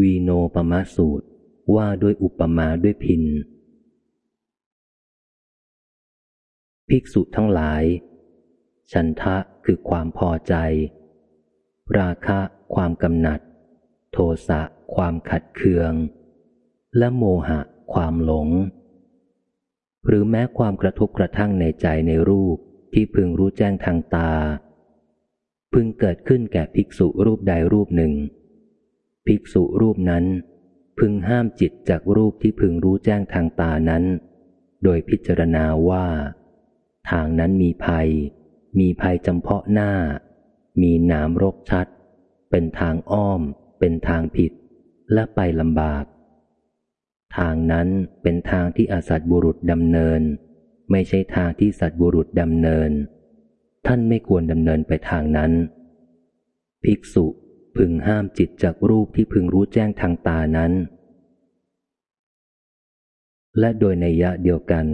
วีโนปมาสูตร ว่าด้วยอุปมาด้วยพิน ภิกษุทั้งหลาย ฉันทะคือความพอใจ ราคะความกำหนัด โทสะความขัดเคือง และโมหะความหลง หรือแม้ความกระทบกระทั่งในใจในรูปที่พึงรู้แจ้งทางตา พึงเกิดขึ้นแก่ภิกษุรูปใดรูปหนึ่ง ภิกษุรูปนั้น พึงห้ามจิตจากรูปที่พึงรู้แจ้งทางตานั้น โดยพิจารณาว่า ทางนั้นมีภัย มีภัยจำเพาะหน้า มีหนามรกชัด เป็นทางอ้อม เป็นทางผิด และไปลำบาก ทางนั้นเป็นทางที่อาสัตบุรุษดำเนิน ไม่ใช่ทางที่สัตบุรุษดำเนิน ท่านไม่ควรดำเนินไปทางนั้น ภิกษุ พึงห้ามจิตจากรูปที่พึงรู้แจ้งทางตานั้น และโดยในยะเดียวกัน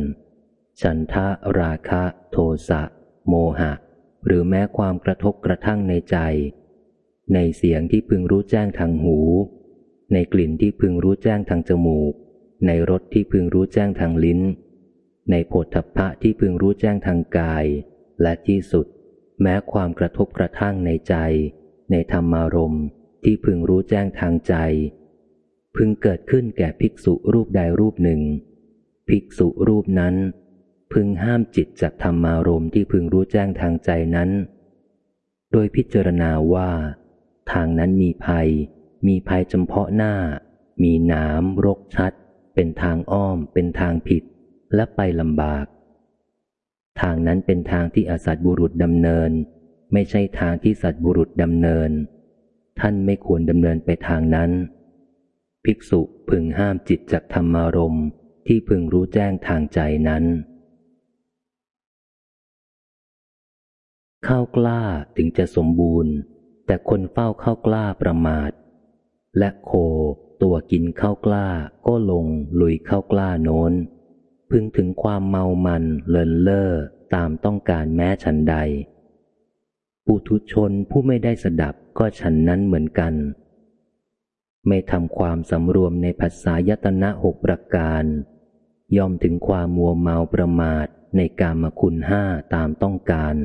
ฉันทะราคะ โทสะ โมหะ หรือแม้ความกระทบกระทั่งในใจ ในเสียงที่พึงรู้แจ้งทางหู ในกลิ่นที่พึงรู้แจ้งทางจมูก ในรสที่พึงรู้แจ้งทางลิ้น ในโผฏฐัพพะที่พึงรู้แจ้งทางกาย และที่สุด แม้ความกระทบกระทั่งในใจ ในธรรมารมณ์ที่พึงรู้แจ้งทางใจ พึงเกิดขึ้นแก่ภิกษุรูปใดรูปหนึ่ง ภิกษุรูปนั้น พึงห้ามจิตจากธรรมารมณ์ที่พึงรู้แจ้งทางใจนั้น โดยพิจารณาว่า ทางนั้นมีภัย มีภัยจำเพาะหน้า มีหนามรกชัด เป็นทางอ้อม เป็นทางผิด และไปลำบาก ทางนั้นเป็นทางที่อาสัตบุรุษดำเนิน ไม่ใช่ทางที่สัตว์บุรุษดำเนิน ท่านไม่ควรดำเนินไปทางนั้น ภิกษุพึงห้ามจิตจากธรรมารมณ์ที่พึงรู้แจ้งทางใจนั้น ข้าวกล้าถึงจะสมบูรณ์ แต่คนเฝ้าข้าวกล้าประมาท และโคตัวกินข้าวกล้าก็ลงลุยข้าวกล้าโน้น พึงถึงความเมามันเลินเล่อตามต้องการแม้ฉันใด ปุถุชนผู้ไม่ได้สดับก็ฉันนั้นเหมือนกัน ไม่ทำความสำรวมในภาษายตนะหกประการ ย่อมถึงความมัวเมาประมาทในกามคุณห้าตามต้องการ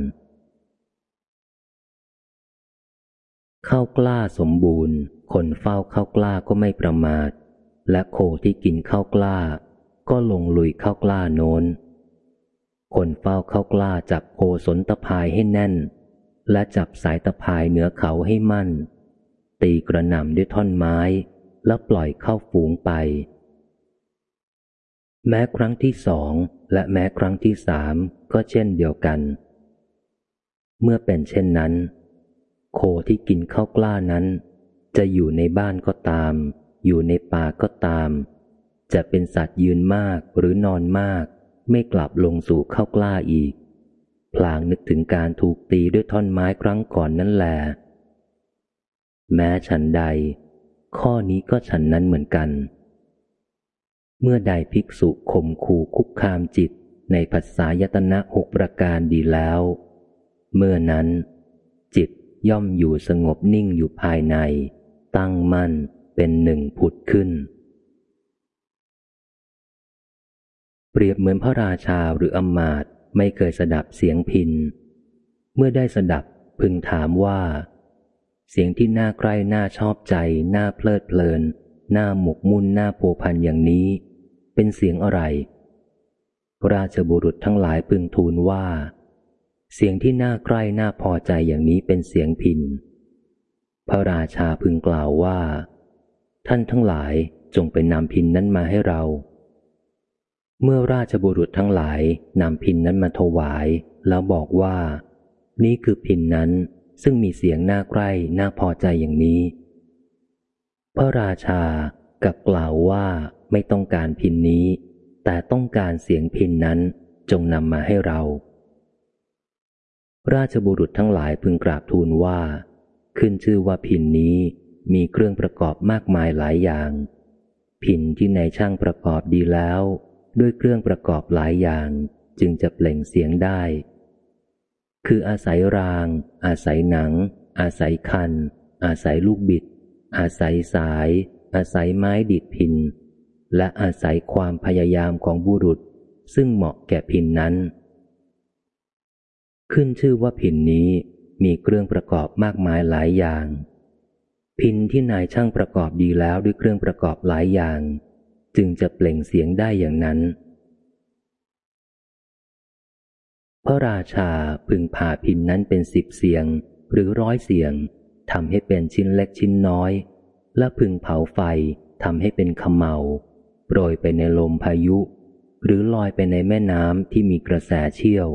ข้าวกล้าสมบูรณ์ คนเฝ้าข้าวกล้าก็ไม่ประมาท และโคที่กินข้าวกล้า ก็ลงลุยข้าวกล้าโน้น คนเฝ้าข้าวกล้าจับโคสนตะพายให้แน่น และจับสายตะพายเหนือเขาให้มั่น ตีกระหน่ำด้วยท่อนไม้ แล้วปล่อยเข้าฝูงไป แม้ครั้งที่สองและแม้ครั้งที่สามก็เช่นเดียวกัน เมื่อเป็นเช่นนั้น โคที่กินข้าวกล้านั้น จะอยู่ในบ้านก็ตาม อยู่ในป่าก็ตาม จะเป็นสัตว์ยืนมากหรือนอนมาก ไม่กลับลงสู่ข้าวกล้าอีก พลางนึกถึงการถูกตีด้วยท่อนไม้ครั้งก่อนนั่นแหละแม้ฉันใด ข้อนี้ก็ฉันนั้นเหมือนกัน เมื่อใดภิกษุข่มขู่คุกคามจิตในภาษายตนะหกประการดีแล้ว เมื่อนั้น จิตย่อมอยู่สงบนิ่งอยู่ภายใน ตั้งมั่นเป็นหนึ่งผุดขึ้น เปรียบเหมือนพระราชาหรืออมาต ไม่เคยสดับเสียงพิน เมื่อได้สดับพึงถามว่า เสียงที่น่าใคร่น่าชอบใจ น่าเพลิดเพลิน น่าหมกมุ่นน่าโผพันอย่างนี้ เป็นเสียงอะไร ราชบุรุษทั้งหลายพึงทูลว่า เสียงที่น่าใคร่น่าพอใจอย่างนี้เป็นเสียงพิน พระราชาพึงกล่าวว่า ท่านทั้งหลายจงไปนำพินนั้นมาให้เรา เมื่อราชบุรุษทั้งหลายนำพินนั้นมาถวาย แล้วบอกว่า นี่คือพินนั้นซึ่งมีเสียงน่าใกล้น่าพอใจอย่างนี้ พระราชากับกล่าวว่าไม่ต้องการพินนี้ แต่ต้องการเสียงพินนั้นจงนำมาให้เรา ราชบุรุษทั้งหลายพึงกราบทูลว่า ขึ้นชื่อว่าพินนี้มีเครื่องประกอบมากมายหลายอย่าง พินที่ในช่างประกอบดีแล้ว ด้วยเครื่องประกอบหลายอย่างจึงจะเปล่งเสียงได้ คืออาศัยราง อาศัยหนัง อาศัยคัน อาศัยลูกบิด อาศัยสาย อาศัยไม้ดิดพิน และอาศัยความพยายามของบุรุษ ซึ่งเหมาะแก่พินนั้น ขึ้นชื่อว่าพินนี้มีเครื่องประกอบมากมายหลายอย่าง พินที่นายช่างประกอบดีแล้วด้วยเครื่องประกอบหลายอย่าง จึงจะเปล่งเสียงได้อย่างนั้น พระราชาพึงผ่าพินนั้นเป็นสิบเสียงหรือร้อยเสียงทำให้เป็นชิ้นเล็กชิ้นน้อย และพึงเผาไฟทำให้เป็นขมเมาโปรยไปในลมพายุ หรือลอยไปในแม่น้ำที่มีกระแสเชี่ยว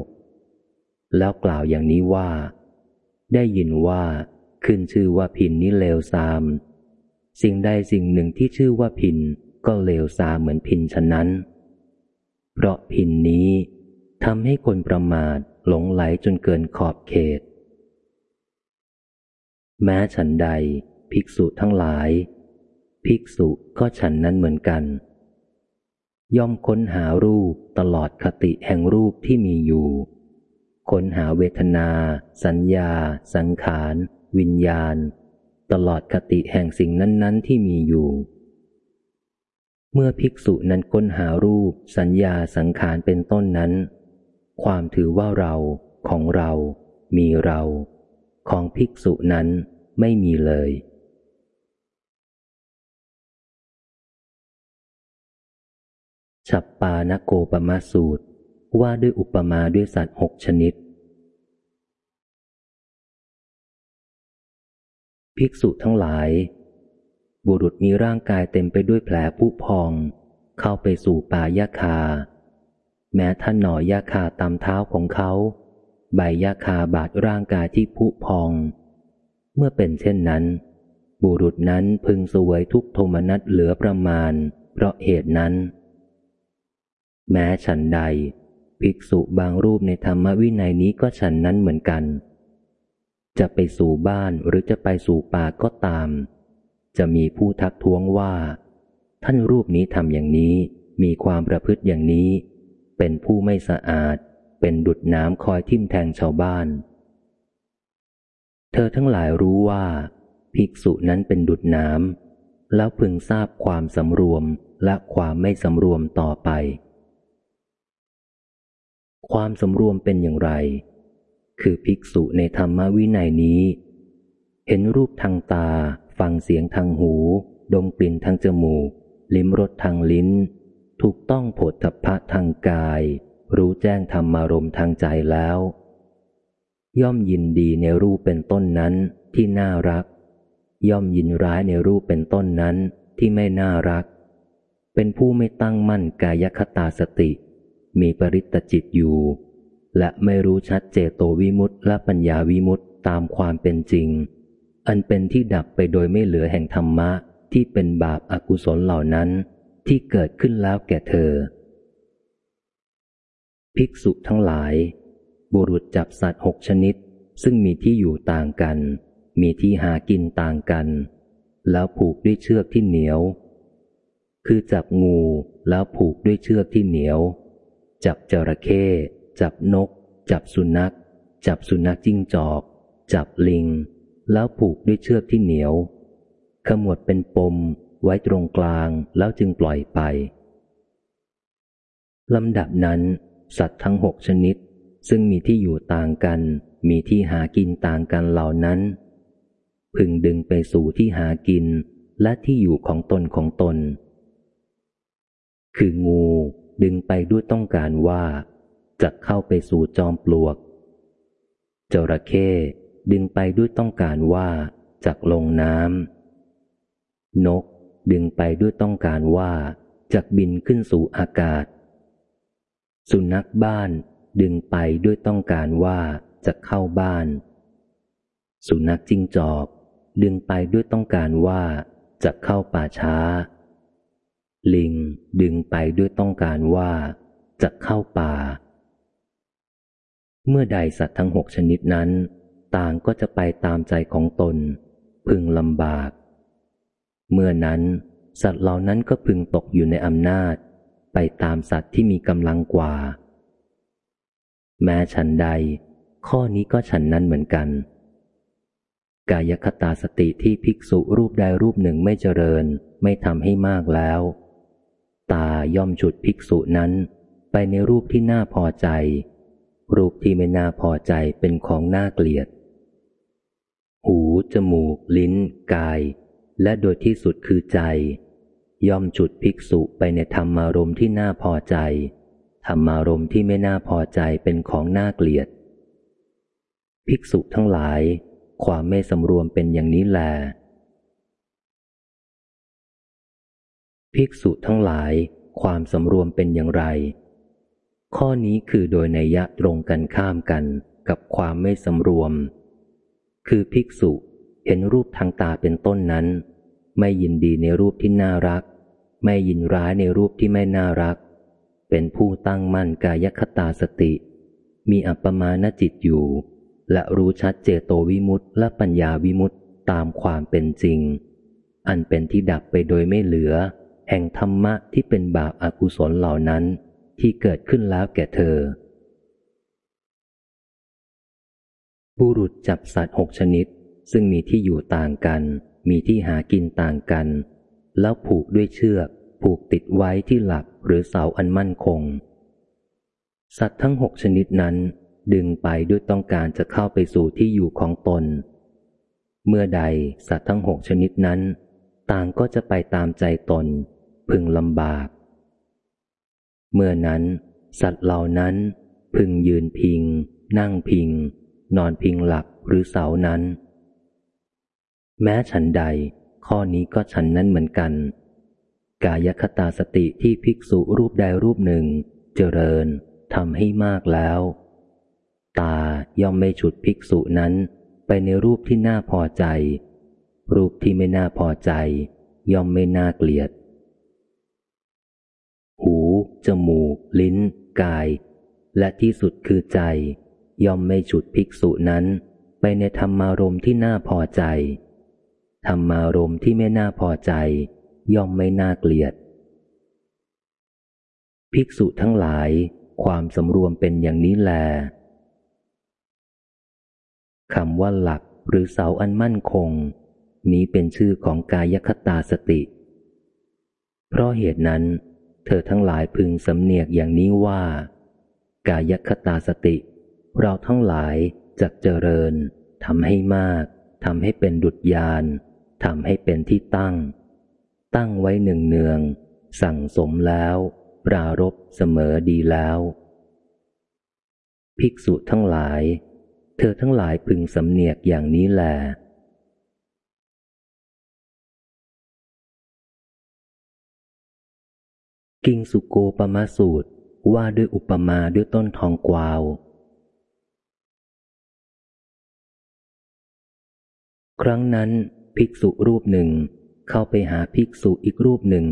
แล้วกล่าวอย่างนี้ว่า ได้ยินว่าขึ้นชื่อว่าพินนี้เลวซาม สิ่งใดสิ่งหนึ่งที่ชื่อว่าพิน ก็เลวซาเหมือนพินฉะนั้น เพราะพินนี้ทำให้คนประมาทหลงไหลจนเกินขอบเขต แม้ฉันใด ภิกษุทั้งหลาย ภิกษุก็ฉันนั้นเหมือนกัน ย่อมค้นหารูปตลอดคติแห่งรูปที่มีอยู่ ค้นหาเวทนา สัญญา สังขาร วิญญาณ ตลอดคติแห่งสิ่งนั้น ๆ ที่มีอยู่ เมื่อภิกษุนั้นค้นหารูป สัญญาสังขารเป็นต้นนั้น ความถือว่าเราของเรา มีเรา ของภิกษุนั้นไม่มีเลย ฉับปานโกปมาสูตรว่าด้วยอุปมาด้วยสัตว์หกชนิด ภิกษุทั้งหลาย บุรุษมีร่างกายเต็มไปด้วยแผลผุพอง เข้าไปสู่ป่ายาคา แม้ท่านหน่อยาคาตามเท้าของเขา ใบยาคาบาดร่างกายที่ผุพอง เมื่อเป็นเช่นนั้น บุรุษนั้นพึงสวยทุกโทมนัสเหลือประมาณ เพราะเหตุนั้น แม้ฉันใด ภิกษุบางรูปในธรรมวินัยนี้ก็ฉันนั้นเหมือนกัน จะไปสู่บ้านหรือจะไปสู่ป่าก็ตาม จะมีผู้ทักท้วงว่า ท่านรูปนี้ทำอย่างนี้ มีความประพฤติอย่างนี้ เป็นผู้ไม่สะอาด เป็นดุดน้ำคอยทิ่มแทงชาวบ้าน เธอทั้งหลายรู้ว่า ภิกษุนั้นเป็นดุดน้ำแล้วพึงทราบความสำรวมและความไม่สำรวมต่อไป ความสำรวมเป็นอย่างไร คือภิกษุในธรรมวินัยนี้ เห็นรูปทางตา ฟังเสียงทางหู ดมกลิ่นทางจมูก ลิ้มรสทางลิ้น ถูกต้องผลทพะทางกาย รู้แจ้งธรรมารมทางใจแล้ว ย่อมยินดีในรูปเป็นต้นนั้นที่น่ารัก ย่อมยินร้ายในรูปเป็นต้นนั้นที่ไม่น่ารัก เป็นผู้ไม่ตั้งมั่นกายคตาสติ มีปริตจิตอยู่ และไม่รู้ชัดเจโตวิมุตต์และปัญญาวิมุตต์ตามความเป็นจริง อันเป็นที่ดับไปโดยไม่เหลือแห่งธรรมะที่เป็นบาปอากุศลเหล่านั้นที่เกิดขึ้นแล้วแก่เธอ ภิกษุทั้งหลาย บุรุษจับสัตว์หกชนิด ซึ่งมีที่อยู่ต่างกัน มีที่หากินต่างกัน แล้วผูกด้วยเชือกที่เหนียว คือจับงูแล้วผูกด้วยเชือกที่เหนียว จับจระเข้จับนก จับสุนัข จับสุนัขจิ้งจอก จับลิง แล้วผูกด้วยเชือกที่เหนียว ขมวดเป็นปมไว้ตรงกลางแล้วจึงปล่อยไปลำดับนั้น สัตว์ทั้งหกชนิด ซึ่งมีที่อยู่ต่างกัน มีที่หากินต่างกันเหล่านั้น พึงดึงไปสู่ที่หากินและที่อยู่ของตนของตน คืองูดึงไปด้วยต้องการว่าจะเข้าไปสู่จอมปลวก จระเข้ ดึงไปด้วยต้องการว่าจะลงน้ำนก ดึงไปด้วยต้องการว่าจะบินขึ้นสู่อากาศ สุนัขบ้าน ดึงไปด้วยต้องการว่าจะเข้าบ้าน สุนัขจิ้งจอก ดึงไปด้วยต้องการว่าจะเข้าป่าช้า ลิงดึงไปด้วยต้องการว่าจะเข้าป่า เมื่อใดสัตว์ทั้งหกชนิดนั้น ต่างก็จะไปตามใจของตน พึงลำบาก เมื่อนั้นสัตว์เหล่านั้นก็พึงตกอยู่ในอำนาจ ไปตามสัตว์ที่มีกำลังกว่า แม้ฉันใด ข้อนี้ก็ฉันนั้นเหมือนกัน กายคตาสติที่ภิกษุรูปใดรูปหนึ่งไม่เจริญไม่ทำให้มากแล้ว ตาย่อมฉุดภิกษุนั้นไปในรูปที่น่าพอใจ รูปที่ไม่น่าพอใจเป็นของน่าเกลียด จมูก ลิ้น กาย และโดยที่สุดคือใจ ย่อมฉุดภิกษุไปในธรรมารมที่น่าพอใจ ธรรมารมที่ไม่น่าพอใจเป็นของน่าเกลียด ภิกษุทั้งหลาย ความไม่สำรวมเป็นอย่างนี้แล ภิกษุทั้งหลาย ความสำรวมเป็นอย่างไร ข้อนี้คือโดยในยะตรงกันข้ามกันกับความไม่สำรวม คือภิกษุ เห็นรูปทางตาเป็นต้นนั้น ไม่ยินดีในรูปที่น่ารัก ไม่ยินร้ายในรูปที่ไม่น่ารัก เป็นผู้ตั้งมั่นกายคตาสติ มีอัปปมาณจิตอยู่ และรู้ชัดเจโตวิมุตต์และปัญญาวิมุตต์ตามความเป็นจริง อันเป็นที่ดับไปโดยไม่เหลือ แห่งธรรมะที่เป็นบาปอากุศลเหล่านั้นที่เกิดขึ้นแล้วแก่เธอบุรุษจับสัตว์หกชนิด ซึ่งมีที่อยู่ต่างกัน มีที่หากินต่างกัน แล้วผูกด้วยเชือก ผูกติดไว้ที่หลักหรือเสาอันมั่นคง สัตว์ทั้งหกชนิดนั้น ดึงไปด้วยต้องการจะเข้าไปสู่ที่อยู่ของตน เมื่อใดสัตว์ทั้งหกชนิดนั้น ต่างก็จะไปตามใจตน พึงลำบาก เมื่อนั้น สัตว์เหล่านั้น พึงยืนพิง นั่งพิง นอนพิงหลักหรือเสานั้น แม้ฉันใด ข้อนี้ก็ฉันนั้นเหมือนกัน กายคตาสติที่ภิกษุรูปใดรูปหนึ่ง เจริญทำให้มากแล้ว ตาย่อมไม่ฉุดภิกษุนั้น ไปในรูปที่น่าพอใจ รูปที่ไม่น่าพอใจ ย่อมไม่น่าเกลียด หู จมูก ลิ้น กาย และที่สุดคือใจ ย่อมไม่ฉุดภิกษุนั้น ไปในธรรมารมที่น่าพอใจ ธรรมารมที่ไม่น่าพอใจ ย่อมไม่น่าเกลียด ภิกษุทั้งหลาย ความสำรวมเป็นอย่างนี้แลคำว่าหลักหรือเสาอันมั่นคง นี้เป็นชื่อของกายคตาสติ เพราะเหตุนั้น เธอทั้งหลายพึงสำเนียกอย่างนี้ว่า กายคตาสติ เราทั้งหลายจะเจริญทำให้มากทำให้เป็นดุจยาน ทำให้เป็นที่ตั้ง ตั้งไว้หนึ่งเนือง สั่งสมแล้ว ปรารบเสมอดีแล้ว ภิกษุทั้งหลาย เธอทั้งหลายพึงสำเนียกอย่างนี้แลกิงสุโกปมาสูตรว่าด้วยอุปมาด้วยต้นทองกวาว ครั้งนั้น ภิกษุรูปหนึ่ง เข้าไปหาภิกษุอีกรูปหนึ่ง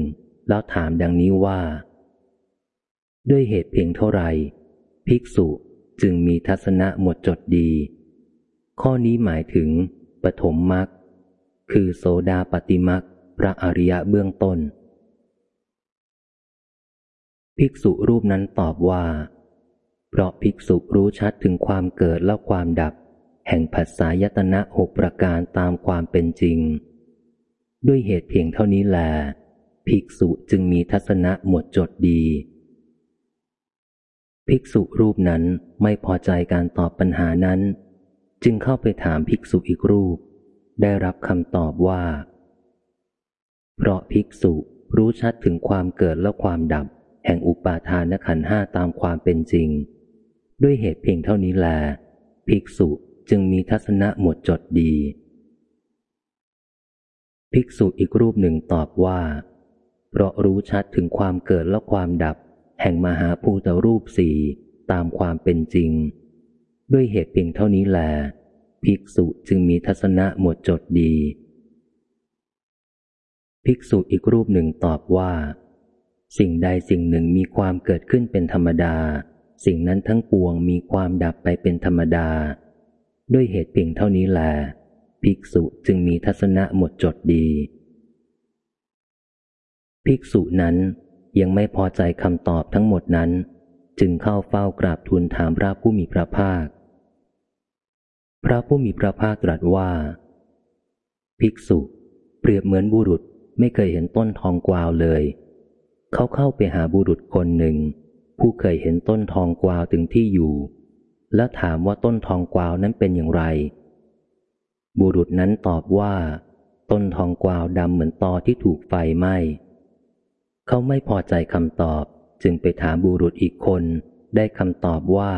แล้วถามดังนี้ว่า ด้วยเหตุเพียงเท่าไรภิกษุจึงมีทัศนะหมดจดดี ข้อนี้หมายถึง ปฐมมรรคคือโสดาปฏิมรรคพระอริยะเบื้องต้น ภิกษุรูปนั้นตอบว่า เพราะภิกษุรู้ชัดถึงความเกิดและความดับ แห่งผัสสายตนะหกประการตามความเป็นจริง ด้วยเหตุเพียงเท่านี้แล ภิกษุจึงมีทัศนะหมดจดดี ภิกษุรูปนั้นไม่พอใจการตอบปัญหานั้น จึงเข้าไปถามภิกษุอีกรูป ได้รับคำตอบว่า เพราะภิกษุรู้ชัดถึงความเกิดและความดับ แห่งอุปาทานขันห้าตามความเป็นจริง ด้วยเหตุเพียงเท่านี้แล ภิกษุ จึงมีทัศนะหมดจดดี ภิกษุอีกรูปหนึ่งตอบว่า เพราะรู้ชัดถึงความเกิดและความดับ แห่งมหาภูตรูปสี่ตามความเป็นจริง ด้วยเหตุเพียงเท่านี้แล ภิกษุจึงมีทัศนะหมดจดดี ภิกษุอีกรูปหนึ่งตอบว่า สิ่งใดสิ่งหนึ่งมีความเกิดขึ้นเป็นธรรมดา สิ่งนั้นทั้งปวงมีความดับไปเป็นธรรมดา ด้วยเหตุเพียงเท่านี้แล ภิกษุจึงมีทัศนะหมดจดดี ภิกษุนั้นยังไม่พอใจคำตอบทั้งหมดนั้น จึงเข้าเฝ้ากราบทูลถามพระผู้มีพระภาค พระผู้มีพระภาคตรัสว่า ภิกษุเปรียบเหมือนบุรุษไม่เคยเห็นต้นทองกวาวเลย เขาเข้าไปหาบุรุษคนหนึ่ง ผู้เคยเห็นต้นทองกวาวถึงที่อยู่ แล้วถามว่าต้นทองกวาวนั้นเป็นอย่างไร บุรุษนั้นตอบว่า ต้นทองกวาวดำเหมือนตอที่ถูกไฟไหม้เขาไม่พอใจคำตอบจึงไปถามบุรุษอีกคนได้คำตอบว่า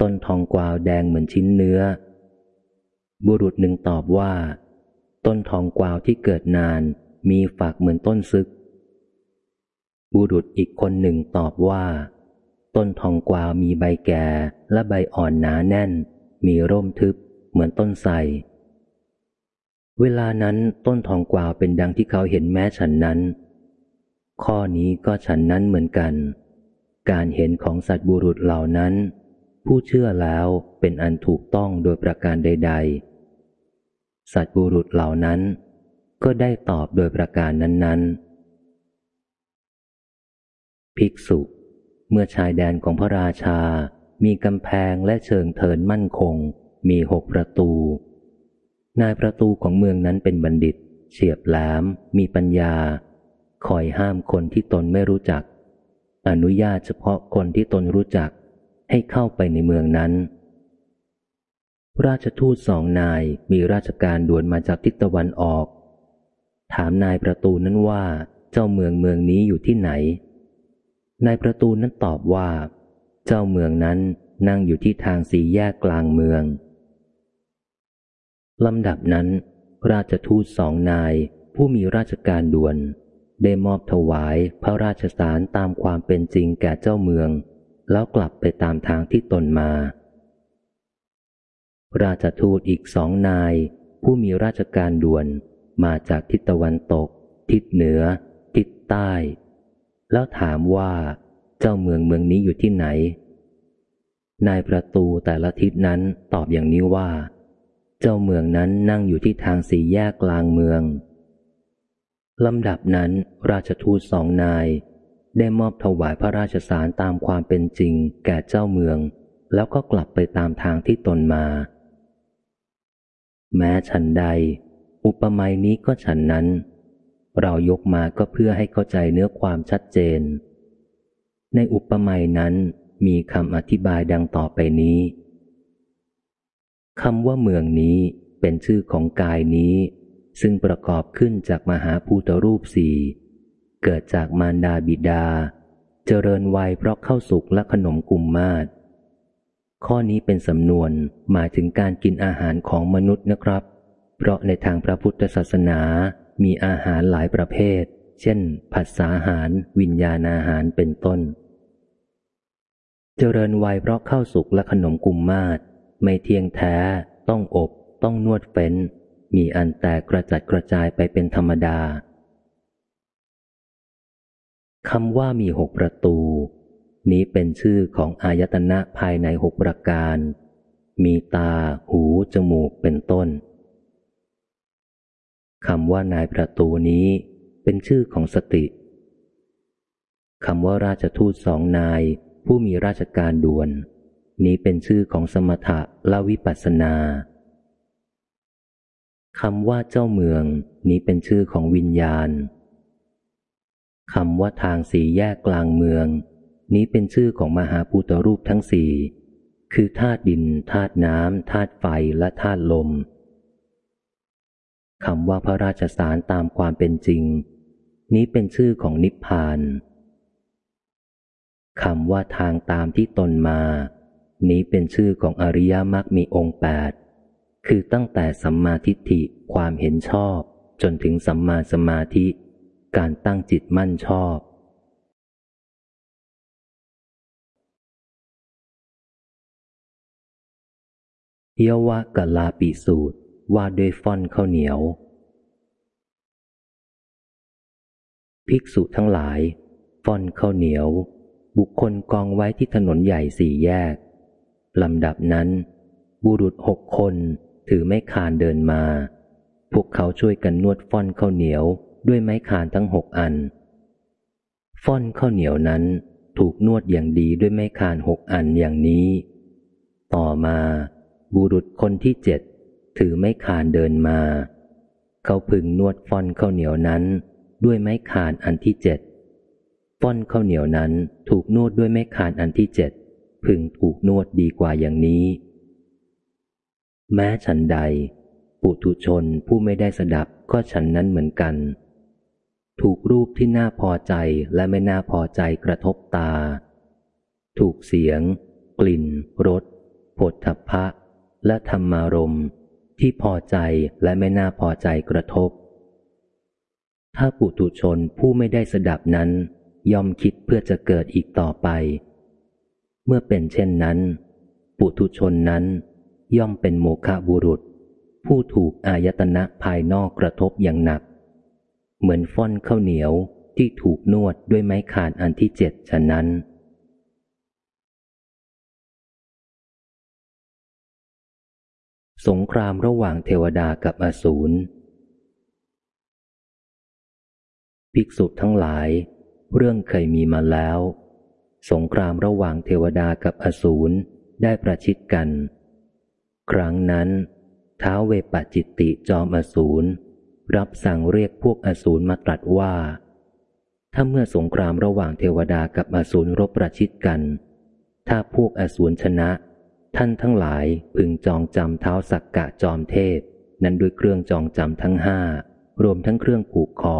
ต้นทองกวาวแดงเหมือนชิ้นเนื้อ บุรุษหนึ่งตอบว่า ต้นทองกวาวที่เกิดนานมีฝักเหมือนต้นซึก บุรุษอีกคนหนึ่งตอบว่า ต้นทองกวาวมีใบแก่และใบอ่อนหนาแน่น มีร่มทึบเหมือนต้นไทรเวลานั้นต้นทองกวาวเป็นดังที่เขาเห็นแม้ฉันนั้น ข้อนี้ก็ฉันนั้นเหมือนกัน การเห็นของสัตว์บุรุษเหล่านั้น ผู้เชื่อแล้วเป็นอันถูกต้องโดยประการใด ๆ สัตว์บุรุษเหล่านั้น ก็ได้ตอบโดยประการนั้น ๆ ภิกษุ เมื่อชายแดนของพระราชา มีกำแพงและเชิงเทินมั่นคง มีหกประตู นายประตูของเมืองนั้นเป็นบัณฑิต เฉียบแหลม มีปัญญา คอยห้ามคนที่ตนไม่รู้จัก อนุญาตเฉพาะคนที่ตนรู้จัก ให้เข้าไปในเมืองนั้น ราชทูตสองนายมีราชการด่วนมาจากทิศตะวันออก ถามนายประตูนั้นว่าเจ้าเมืองเมืองนี้อยู่ที่ไหน นายประตูนั้นตอบว่า เจ้าเมืองนั้นนั่งอยู่ที่ทางสีแยกกลางเมืองลำดับนั้น ราชทูตสองนายผู้มีราชการด่วน ได้มอบถวายพระราชสารตามความเป็นจริงแก่เจ้าเมือง แล้วกลับไปตามทางที่ตนมา ราชทูตอีกสองนาย ผู้มีราชการด่วนมาจากทิศตะวันตก ทิศเหนือ ทิศใต้ แล้วถามว่าเจ้าเมืองเมืองนี้อยู่ที่ไหน นายประตูแต่ละทิศนั้นตอบอย่างนี้ว่า เจ้าเมืองนั้นนั่งอยู่ที่ทางสี่แยกกลางเมืองลำดับนั้น ราชทูตสองนาย ได้มอบถวายพระราชสารตามความเป็นจริง แก่เจ้าเมือง แล้วก็กลับไปตามทางที่ตนมา แม้ฉันใด อุปมานี้ก็ฉันนั้น เรายกมาก็เพื่อให้เข้าใจเนื้อความชัดเจน ในอุปมานั้นมีคำอธิบายดังต่อไปนี้คำว่าเมืองนี้เป็นชื่อของกายนี้ ซึ่งประกอบขึ้นจากมหาภูตรูปสี่เกิดจากมารดาบิดา เจริญวัยเพราะเข้าสุกและขนมกุมมาศข้อนี้เป็นสำนวนหมายถึงการกินอาหารของมนุษย์นะครับ เพราะในทางพระพุทธศาสนา มีอาหารหลายประเภท เช่น ผัสสาหาร วิญญาณอาหารเป็นต้น เจริญวัยเพราะเข้าสุกและขนมกุมมาศไม่เที่ยงแท้ ต้องอบ ต้องนวดเฟ้น มีอันแตกกระจัดกระจายไปเป็นธรรมดาคำว่ามีหกประตู นี้เป็นชื่อของอายตนะภายในหกประการ มีตา หู จมูก เป็นต้น คำว่านายประตูนี้เป็นชื่อของสติคำว่าราชทูตสองนาย ผู้มีราชการด่วน นี้เป็นชื่อของสมถะและวิปัสสนาคำว่าเจ้าเมือง นี้เป็นชื่อของวิญญาณคำว่าทางสีแยกกลางเมือง นี้เป็นชื่อของมหาภูตรูปทั้งสี่ คือธาตุดินธาตุน้ำธาตุไฟและธาตุลม คำว่าพระราชสารตามความเป็นจริง นี้เป็นชื่อของนิพพานคำว่าทางตามที่ตนมา นี้เป็นชื่อของอริยมรรคมีองค์แปดคือตั้งแต่สัมมาทิฏฐิความเห็นชอบ จนถึงสัมมาสมาธิ การตั้งจิตมั่นชอบ เยวะกะลาปีสูตร ว่าด้วยฟ่อนข้าวเหนียว ภิกษุทั้งหลาย ฟ่อนข้าวเหนียว บุคคลกองไว้ที่ถนนใหญ่สี่แยกลำดับนั้น บุรุษหกคนถือไม้คานเดินมา พวกเขาช่วยกันนวดฟ่อนข้าวเหนียวด้วยไม้คานทั้งหกอัน ฟ่อนข้าวเหนียวนั้นถูกนวดอย่างดีด้วยไม้คานหกอันอย่างนี้ ต่อมาบุรุษคนที่เจ็ด ถือไม้คานเดินมา เขาพึงนวดฟ่อนข้าวเหนียวนั้น ด้วยไม้ขานอันที่เจ็ดฟ่อนข้าวเหนียวนั้นถูกนวดด้วยไม้ขานอันที่เจ็ดพึงถูกนวดดีกว่าอย่างนี้ แม้ฉันใด ปุถุชนผู้ไม่ได้สดับก็ฉันนั้นเหมือนกัน ถูกรูปที่น่าพอใจและไม่น่าพอใจกระทบตา ถูกเสียง กลิ่นรสผลทพะ และธรรมารมณ์ ที่พอใจและไม่น่าพอใจกระทบ ถ้าปุถุชนผู้ไม่ได้สดับนั้น ย่อมคิดเพื่อจะเกิดอีกต่อไป เมื่อเป็นเช่นนั้น ปุถุชนนั้น ย่อมเป็นโมฆะบุรุษ ผู้ถูกอายตนะภายนอกกระทบอย่างหนัก เหมือนฟ้อนข้าวเหนียวที่ถูกนวดด้วยไม้คานอันที่เจ็ดฉะนั้น สงครามระหว่างเทวดากับอสูร ภิกษุทั้งหลาย เรื่องเคยมีมาแล้ว สงครามระหว่างเทวดากับอสูรได้ประชิดกัน ครั้งนั้นท้าเวปจิตติจอมอสูรรับสั่งเรียกพวกอสูรมาตรัสว่า ถ้าเมื่อสงครามระหว่างเทวดากับอสูรรบประชิดกัน ถ้าพวกอสูรชนะ ท่านทั้งหลายพึงจองจำเท้าสักกะจอมเทพ นั้นด้วยเครื่องจองจำทั้งห้ารวมทั้งเครื่องผูกคอ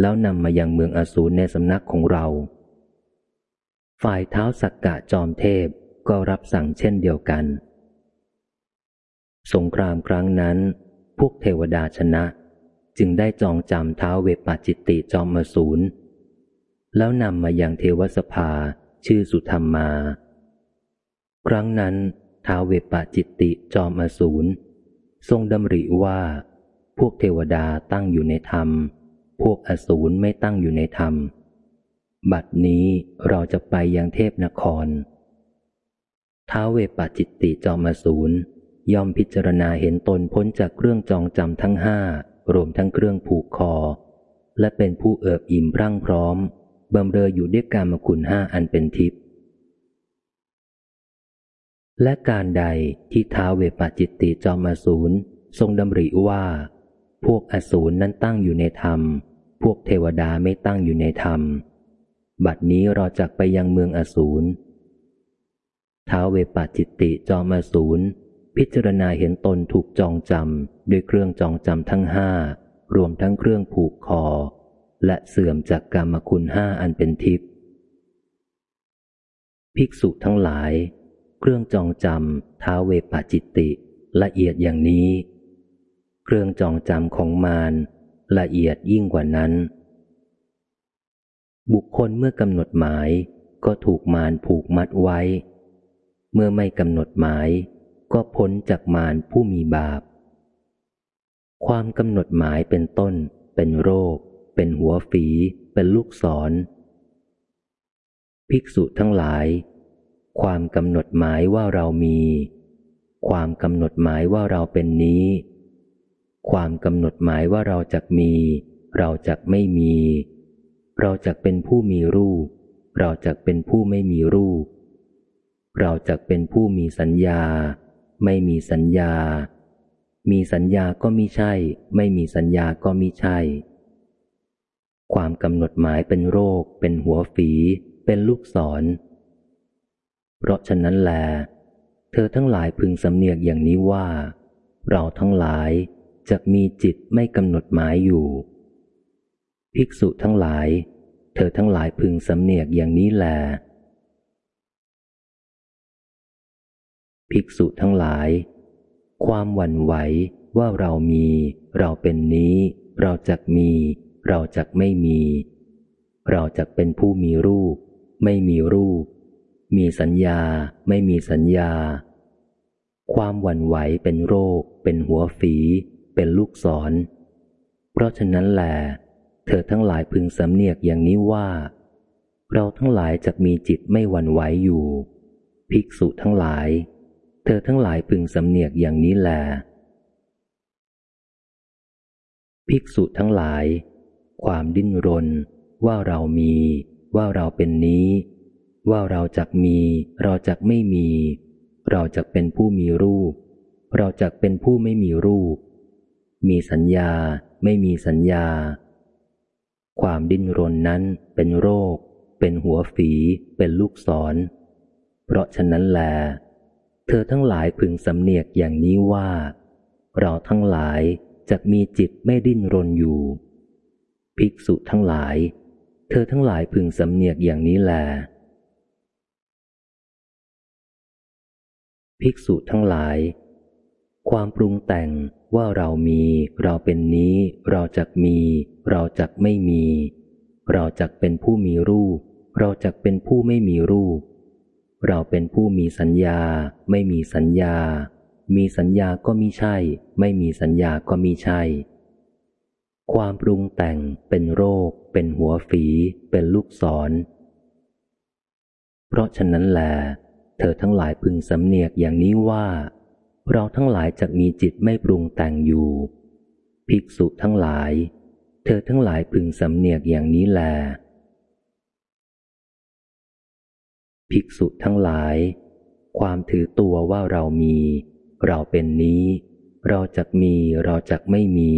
แล้วนำมายังเมืองอสูรในสำนักของเรา ฝ่ายเท้าสักกะจอมเทพก็รับสั่งเช่นเดียวกัน สงครามครั้งนั้น พวกเทวดาชนะ จึงได้จองจำเท้าเวปจิตติจอมอสูรแล้วนำมายังเทวสภาชื่อสุธรรมมา ครั้งนั้นท้าวเวปจิตติจอมอสูรทรงดำริว่า พวกเทวดาตั้งอยู่ในธรรม พวกอสูรไม่ตั้งอยู่ในธรรม บัดนี้เราจะไปยังเทพนครท้าเวปจิตติจอมอสูรยอมพิจารณาเห็นตนพ้นจากเครื่องจองจำทั้งห้ารวมทั้งเครื่องผูกคอ และเป็นผู้เอิบอิ่มรั่งพร้อมบำเรออยู่ด้วยการมคุณห้าอันเป็นทิพย์ และการใดที่ท้าเวปจิตติจอมอสูรทรงดำริว่า พวกอสูรนั้นตั้งอยู่ในธรรม พวกเทวดาไม่ตั้งอยู่ในธรรม บัดนี้เราจักไปยังเมืองอสูรท้าเวปจิตติจอมอสูรพิจารณาเห็นตนถูกจองจำด้วยเครื่องจองจำทั้งห้ารวมทั้งเครื่องผูกคอ และเสื่อมจากกรรมคุณห้าอันเป็นทิพย์ภิกษุทั้งหลาย เครื่องจองจำท้าเวปจิตติ ละเอียดอย่างนี้ เครื่องจองจำของมารละเอียดยิ่งกว่านั้น บุคคลเมื่อกำหนดหมายก็ถูกมารผูกมัดไว้ เมื่อไม่กำหนดหมาย ก็พ้นจากมารผู้มีบาป ความกำหนดหมายเป็นต้น เป็นโรค เป็นหัวฝี เป็นลูกศร ภิกษุทั้งหลาย ความกำหนดหมายว่าเรามี ความกำหนดหมายว่าเราเป็นนี้ ความกำหนดหมายว่าเราจะมี เราจะไม่มี เราจะเป็นผู้มีรูป เราจะเป็นผู้ไม่มีรูป เราจะเป็นผู้มีสัญญา ไม่มีสัญญา มีสัญญาก็มิใช่ ไม่มีสัญญาก็มิใช่ ความกำหนดหมายเป็นโรค เป็นหัวฝี เป็นลูกศร เพราะฉะนั้นแล เธอทั้งหลายพึงสำเนียกอย่างนี้ว่า เราทั้งหลายจะมีจิตไม่กำหนดหมายอยู่ ภิกษุทั้งหลาย เธอทั้งหลายพึงสำเนียกอย่างนี้แล ภิกษุทั้งหลาย ความหวั่นไหวว่าเรามี เราเป็นนี้ เราจะมี เราจะไม่มี เราจะเป็นผู้มีรูป ไม่มีรูป มีสัญญาไม่มีสัญญา ความหวั่นไหวเป็นโรค เป็นหัวฝี เป็นลูกศร เพราะฉะนั้นแหลเธอทั้งหลายพึงสำเนียกอย่างนี้ว่า เราทั้งหลายจะมีจิตไม่หวั่นไหวอยู่ ภิกษุทั้งหลาย เธอทั้งหลายพึงสำเนียกอย่างนี้แหลภิกษุทั้งหลาย ความดิ้นรน ว่าเรามี ว่าเราเป็นนี้ ว่าเราจักมี เราจักไม่มี เราจักเป็นผู้มีรูป เราจักเป็นผู้ไม่มีรูป มีสัญญาไม่มีสัญญา ความดิ้นรนนั้นเป็นโรค เป็นหัวฝี เป็นลูกศร เพราะฉะนั้นแล เธอทั้งหลายพึงสำเนียกอย่างนี้ว่า เราทั้งหลายจะมีจิตไม่ดิ้นรนอยู่ ภิกษุทั้งหลาย เธอทั้งหลายพึงสำเนียกอย่างนี้แล ภิกษุทั้งหลาย ความปรุงแต่งว่าเรามี เราเป็นนี้ เราจักมี เราจักไม่มี เราจักเป็นผู้มีรูป เราจักเป็นผู้ไม่มีรูป เราเป็นผู้มีสัญญา ไม่มีสัญญา มีสัญญาก็มิใช่ ไม่มีสัญญาก็มิใช่ ความปรุงแต่งเป็นโรค เป็นหัวฝี เป็นลูกศร เพราะฉะนั้นแหละ เธอทั้งหลายพึงสำเนียกอย่างนี้ว่า เราทั้งหลายจะมีจิตไม่ปรุงแต่งอยู่ ภิกษุทั้งหลาย เธอทั้งหลายพึงสำเนียกอย่างนี้แล ภิกษุทั้งหลาย ความถือตัวว่าเรามี เราเป็นนี้ เราจักมีเราจักไม่มี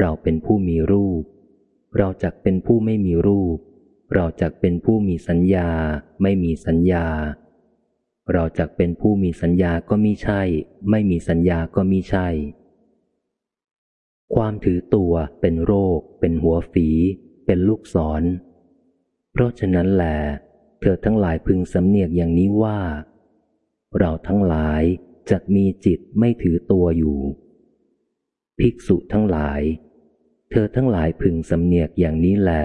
เราเป็นผู้มีรูป เราจักเป็นผู้ไม่มีรูป เราจักเป็นผู้มีสัญญา ไม่มีสัญญา เราจักเป็นผู้มีสัญญาก็มิใช่ ไม่มีสัญญาก็มิใช่ ความถือตัวเป็นโรค เป็นหัวฝี เป็นลูกศร เพราะฉะนั้นแหลเธอทั้งหลายพึงสำเนียกอย่างนี้ว่า เราทั้งหลายจะมีจิตไม่ถือตัวอยู่ ภิกษุทั้งหลาย เธอทั้งหลายพึงสำเนียกอย่างนี้แหละ